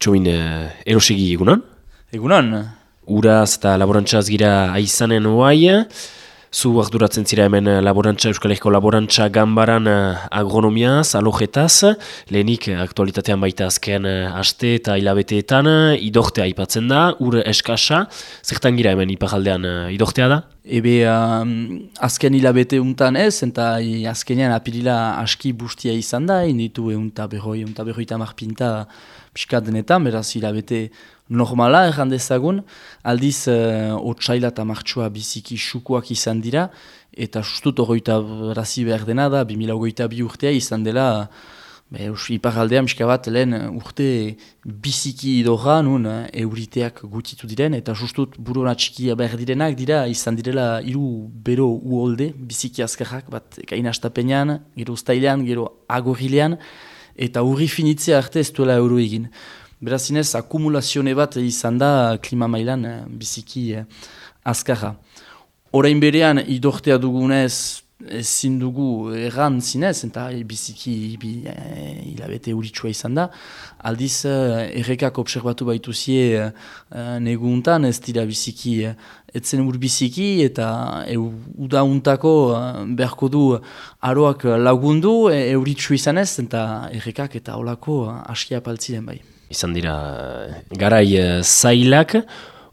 Txoin, uh, erosegi egunan? Egunan. Uraz eta laborantzaz gira aizanen oai. Zu arduratzen zira hemen laborantza, Euskal Herriko laborantza gambaran agronomiaz, alojetaz. Lehenik aktualitatean baita azken haste eta hilabeteetan, idortea aipatzen da, ur eskasa. Zertan gira hemen ipajaldean idortea da? Ebe um, azken hilabete untan ez, eta azkenean apirila aski bustia izan da, inditu eunta behoi, eunta behoi tamar piskat denetan, beraz hilabete normala erran dezagun, aldiz uh, otsaila eta martxua biziki sukuak izan dira, eta sustut horreita razi behar dena da, 2008 bi urtea izan dela, Be, ipar aldean, bat, lehen urte biziki idorra, nun euriteak gutitu diren, eta justut buruna txiki behar direnak dira, izan direla hiru bero uolde, biziki azkarrak, bat gain astapenean, gero ustailean, gero agorilean, eta urri finitzea arte ez duela euro egin. Beraz inez, akumulazione bat izan da klima mailan eh, biziki eh, azkarra. Horain berean, idortea dugunez, ezin dugu erran zinez, eta biziki bi, eh, hilabete uritsua izan da. Aldiz, eh, errekak observatu baitu zie eh, neguntan, ez dira biziki, etzen ur biziki, eta e, udauntako eh, beharko du aroak lagundu, euritsu izan ez, eta errekak eta olako askia paltziren bai. Izan dira, garai zailak,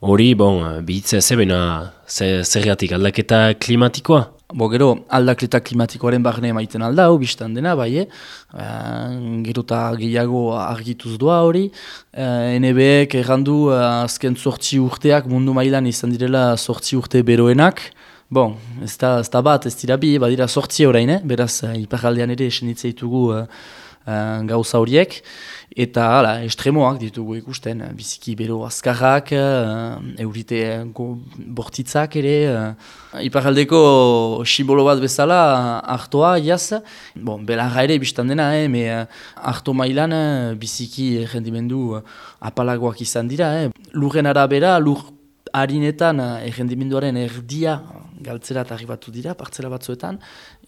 hori, bon, bihitzea zebena, zergatik aldaketa klimatikoa? Bo, gero aldaketa klimatikoaren barne maiten alda, hau biztan dena, bai, eh? gero eta gehiago argituz doa hori. Uh, NBek errandu uh, azken sortzi urteak mundu mailan izan direla sortzi urte beroenak. Bon, ez da, ez da bat, ez dira bi, badira sortzi orain, eh? beraz, iparaldean ere esenitza ditugu uh, uh, gauza horiek. Eta hala, estremoak ditugu ikusten, biziki bero azkarrak, uh, eurite bortitzak ere. Uh, Iparaldeko simbolo bat bezala, hartoa, jaz. Bon, belarra ere biztan dena, eh, me harto mailan biziki rendimendu apalagoak izan dira. Eh. Lurren arabera, lur harinetan errendimenduaren erdia galtzera eta batu dira, partzela batzuetan,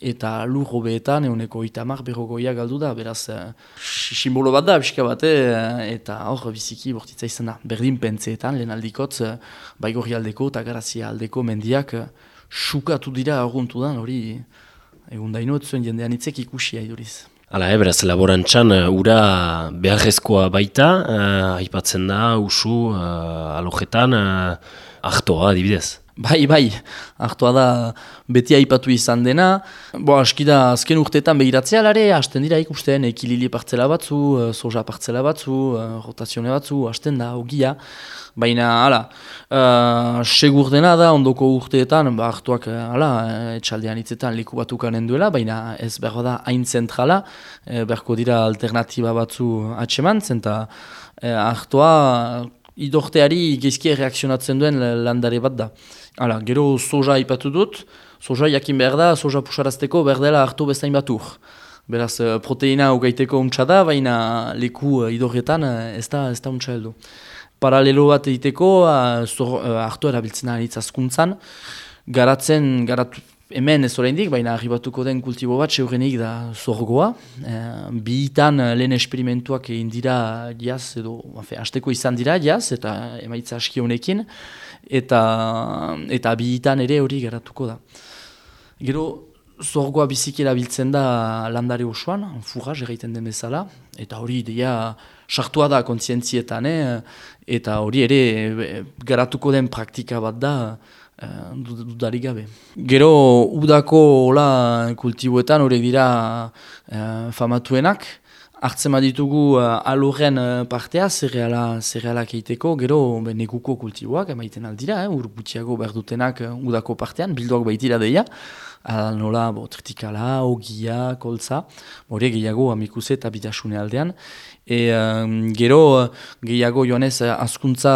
eta lur hobeetan, eguneko itamar berrogoia galdu da, beraz, uh, simbolo bat da, biska bate, uh, eta hor, biziki bortitza izan da. Berdin pentseetan, lehen aldikotz, uh, baigorri aldeko eta garazia aldeko mendiak, uh, sukatu dira aguntu da, hori, egun daino, zuen jendean itzek ikusi haiduriz. Hala, eh, beraz, laborantzan, ura beharrezkoa baita, uh, aipatzen da, usu, uh, alojetan, uh, ahtoa, adibidez. Bai, bai, hartua da beti aipatu izan dena. Bo, aski da, azken urteetan behiratzea lare, hasten dira ikusten, ekilili partzela batzu, eh, soja partzela batzu, eh, rotazione batzu, hasten da, ogia. Baina, hala, uh, segur dena da, ondoko urteetan, ba, hartuak, hala, etxaldean hitzetan liku batukanen duela, baina ez behar da hain zentrala, e, beharko dira alternatiba batzu atseman, zenta e, hartua idorteari gezkia reakzionatzen duen landare bat da. Hala, gero soja ipatu dut, soja jakin behar da, soja pusarazteko behar dela hartu bezain batur. Beraz, eh, proteina ugaiteko untsa da, baina leku uh, idorretan uh, ez da, ez da untsa heldu. Paralelo bat egiteko, uh, hartu erabiltzen ari azkuntzan, garatzen, garatu, hemen ez oraindik, baina arribatuko den kultibo bat, seurenik da zorgoa. E, biitan lehen esperimentuak egin dira jaz, edo, afe, azteko izan dira jaz, eta emaitza aski honekin eta eta bihitan ere hori geratuko da. Gero, zorgoa bizikera biltzen da landare osoan, furra, egiten den bezala, eta hori ideia sartua da kontzientzietan, eh? eta hori ere garatuko den praktika bat da, eh, dudarik gabe. Gero, udako hola kultiboetan horiek dira eh, famatuenak, hartzen ditugu uh, alurren uh, partea, zerreala, zerrealak egiteko, gero neguko kultiboak, emaiten aldira, eh, ur behar dutenak udako partean, bilduak baitira deia, uh, nola, bo, tritikala, ogia, koltza, hori gehiago amikuse eta bitasune aldean, E, gero gehiago joanez askuntza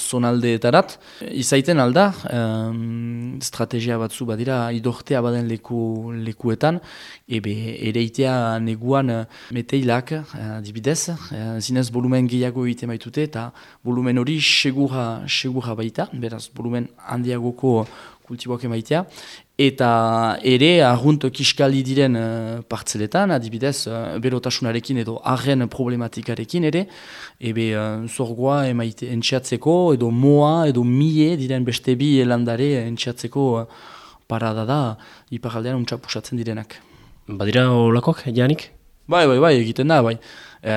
zonaldeetarat. Izaiten alda, um, estrategia batzu badira idortea baden leku, lekuetan, ebe ereitea neguan meteilak, uh, dibidez, uh, zinez volumen gehiago egiten baitute, eta volumen hori segura, segura baita, beraz volumen handiagoko kultiboak emaitea, eta ere argunt kiskali diren uh, partzeletan, adibidez, uh, berotasunarekin edo arren problematikarekin ere, ebe uh, zorgoa emaite entxeatzeko, edo moa, edo mie diren beste bi landare entxeatzeko uh, parada da, iparaldean untsa pusatzen direnak. Badira olakoak, Janik? Bai, bai, bai, egiten da, bai. E,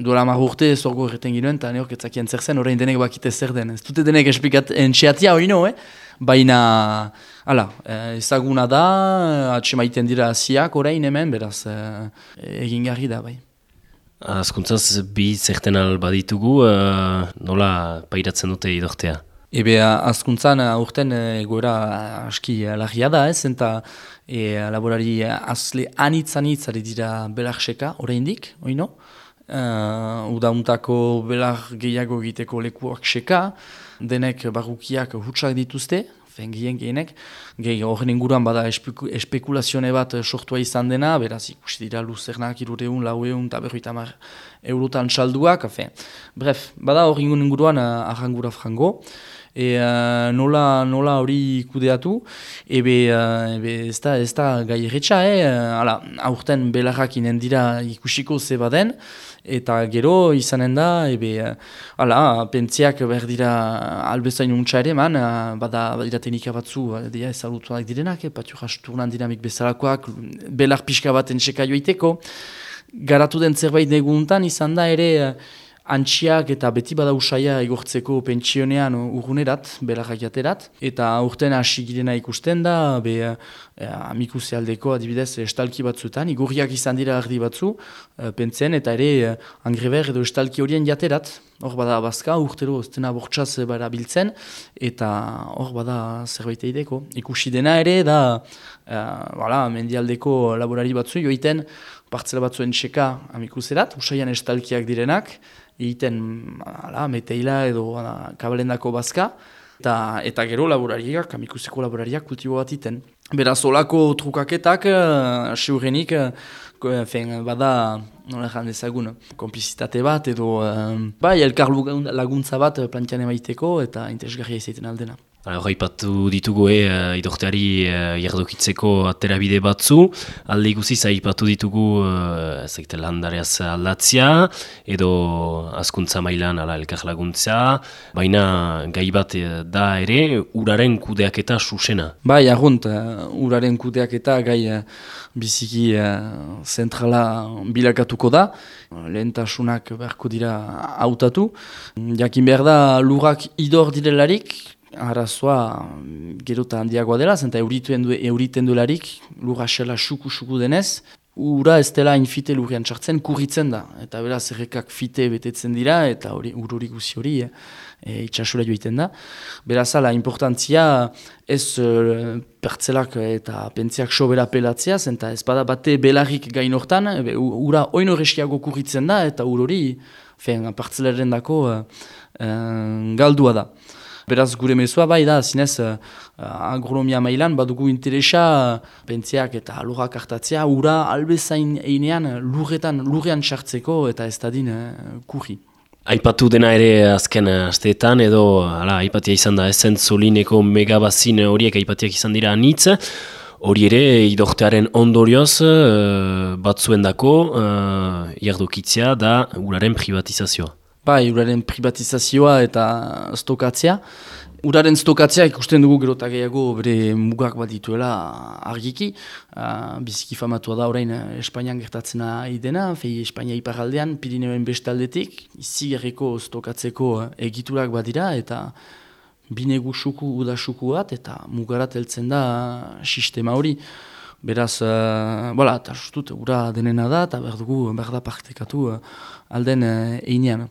duela mar urte zorgo erreten ginoen, eta neok etzakien zer zen, orain denek bakite zer den. Ez dute denek esplikat entxeatia hori no, eh? Baina, ala, eh, ezaguna da, atxe maiten dira ziak orain hemen, beraz, e, egin garri da, bai. Azkuntzaz, bi zerten albaditugu, e, nola pairatzen dute idortea? Ebe, azkuntzan, urten egoera aski lagia da, ez, eta e, laborari azle anitz-anitz ari dira belarxeka, oraindik, oino? Uh, udauntako belar gehiago egiteko lekuak seka, denek barrukiak hutsak dituzte, fen gehien gehienek, gehi horren inguruan bada espekulazione bat sortua izan dena, beraz ikusi dira luzernak irureun, laueun, eta berroita mar eurotan salduak, bref, bada horren inguruan uh, ahangura frango, e, uh, nola, nola hori kudeatu, ebe, uh, ebe ez da, ez da gai erretxa, eh? Hala, aurten belarrak dira ikusiko ze baden, eta gero izanen da, ebe, hala, pentziak behar dira albezain untsa ere, man, bada, badira teknika batzu, dira ezagutuak direnak, eh? patio jasturnan dinamik bezalakoak, belar pixka bat entxeka joiteko, garatu den zerbait neguntan izan da ere, antxiak eta beti bada usaia igortzeko pentsionean urgunerat, belarrak jaterat. Eta urten hasi girena ikusten da, be, e, amikuse aldeko adibidez estalki batzuetan, igurriak izan dira ardi batzu, e, pentzen, eta ere e, angreber edo estalki horien jaterat. Hor bada bazka, urtero ztena bortxaz bara biltzen, eta hor bada zerbait eideko. Ikusi dena ere, da, e, wala, mendialdeko laborari batzu, joiten, partzela batzuen txeka amikuserat, usaian estalkiak direnak, egiten ala, meteila edo kabalendako bazka, eta, eta gero laborariak, amikuseko laborariak kultibo bat iten. Beraz, olako trukaketak, uh, seurenik, uh, bada, nola ezan dezagun, komplizitate bat, edo, uh, bai, elkar laguntza bat plantian emaiteko, eta interesgarria izaiten aldena. Horreipatu ditugu e, idorteari e, jardokitzeko aterabide batzu, alde ikusi zaipatu ditugu e, landareaz aldatzia, edo askuntza mailan ala elkar laguntza, baina gai bat da ere, uraren kudeak eta susena. Bai, argunt, uraren kudeak eta gai biziki zentrala bilakatuko da, lehentasunak beharko dira hautatu. Jakin behar da, lurak idor direlarik, arazoa gero eta handiagoa dela, zenta euriten, du, euriten duelarik, lura xela suku-suku denez, ura ez dela infite lurian txartzen, kurritzen da. Eta beraz, errekak fite betetzen dira, eta hori ururi guzi hori e, e, itxasura joiten da. Beraz, ala, importantzia ez e, pertzelak eta pentziak sobera pelatzea, zenta ez bada bate belarrik gain hortan, e, ura oino reskiago kurritzen da, eta urori, fen, partzelaren dako e, e, galdua da. Beraz gure mezua bai da, zinez uh, agronomia mailan badugu interesa pentziak eta lurrak hartatzea, ura albezain einean lurretan, lurrean sartzeko eta ez dadin uh, kurri. Aipatu dena ere azken asteetan edo ala, aipatia izan da esen zolineko megabazin horiek aipatiak izan dira anitz, hori ere idortearen ondorioz uh, batzuendako uh, jardokitzea da uraren privatizazioa. Bai, uraren privatizazioa eta stokatzea. Uraren stokatzea ikusten dugu gero gehiago bere mugak bat dituela argiki. Uh, biziki famatua da orain eh, Espainian gertatzena idena, fei Espainia iparaldean, Pirineoen bestaldetik, izi gerriko stokatzeko eh, egiturak badira eta binegu suku, uda suku bat eta mugarat heltzen da sistema hori. Beraz, uh, bola, eta sustut, ura denena da eta behar dugu, behar da partekatu uh, alden uh, einean.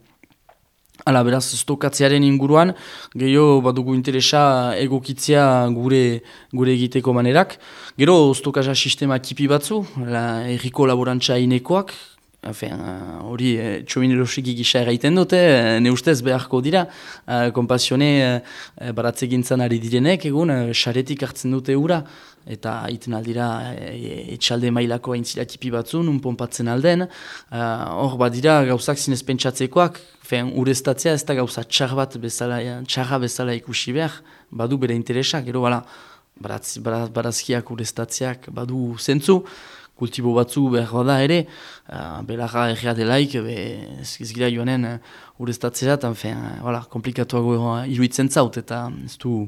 Hala, beraz, stokatzearen inguruan, gehiago badugu interesa egokitzea gure gure egiteko manerak. Gero, stokatza sistema kipi batzu, la, erriko laborantza inekoak, hori uh, txomin erosiki gisa egiten dute, uh, ne ustez beharko dira, uh, kompasione uh, baratze gintzan ari direnek, egun, xaretik hartzen dute ura, eta iten aldira uh, etxalde mailako aintzilatipi batzu, nun pompatzen alden, hor badira gauzak zinez pentsatzekoak, fen, urestatzea ez da gauza txar bat bezala, txarra bezala ikusi behar, badu bere interesak, gero bala, baraz, barazkiak urestatzeak badu zentzu, kultibo batzu behar da ere, uh, belarra errea delaik, be, ez, ez gira joanen uh, urestatzea, eta uh, voilà, komplikatuago uh, iruitzen zaut, eta ez du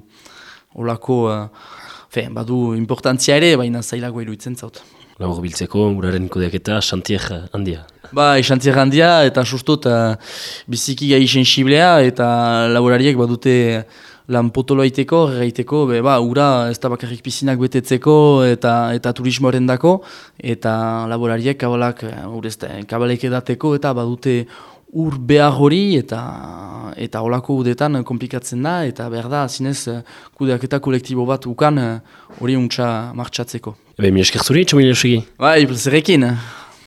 olako, uh, badu importantzia ere, baina zailago iruitzen zaut. Laur biltzeko, uraren kodeak eta xantier handia. Ba, xantier handia, eta sustot uh, biziki gai sensiblea, eta laborariek badute lan potolo aiteko, erraiteko, be, ba, ura ez da bakarrik pizinak betetzeko eta eta turismoaren dako, eta laborariek kabalak, urezte, kabalek edateko, eta badute ur behar hori, eta eta olako udetan komplikatzen da, eta behar da, zinez, eh, kudeak eta kolektibo bat ukan eh, hori untsa martxatzeko. Ebe, mi esker zuri, txomile Ba, ipelzerekin.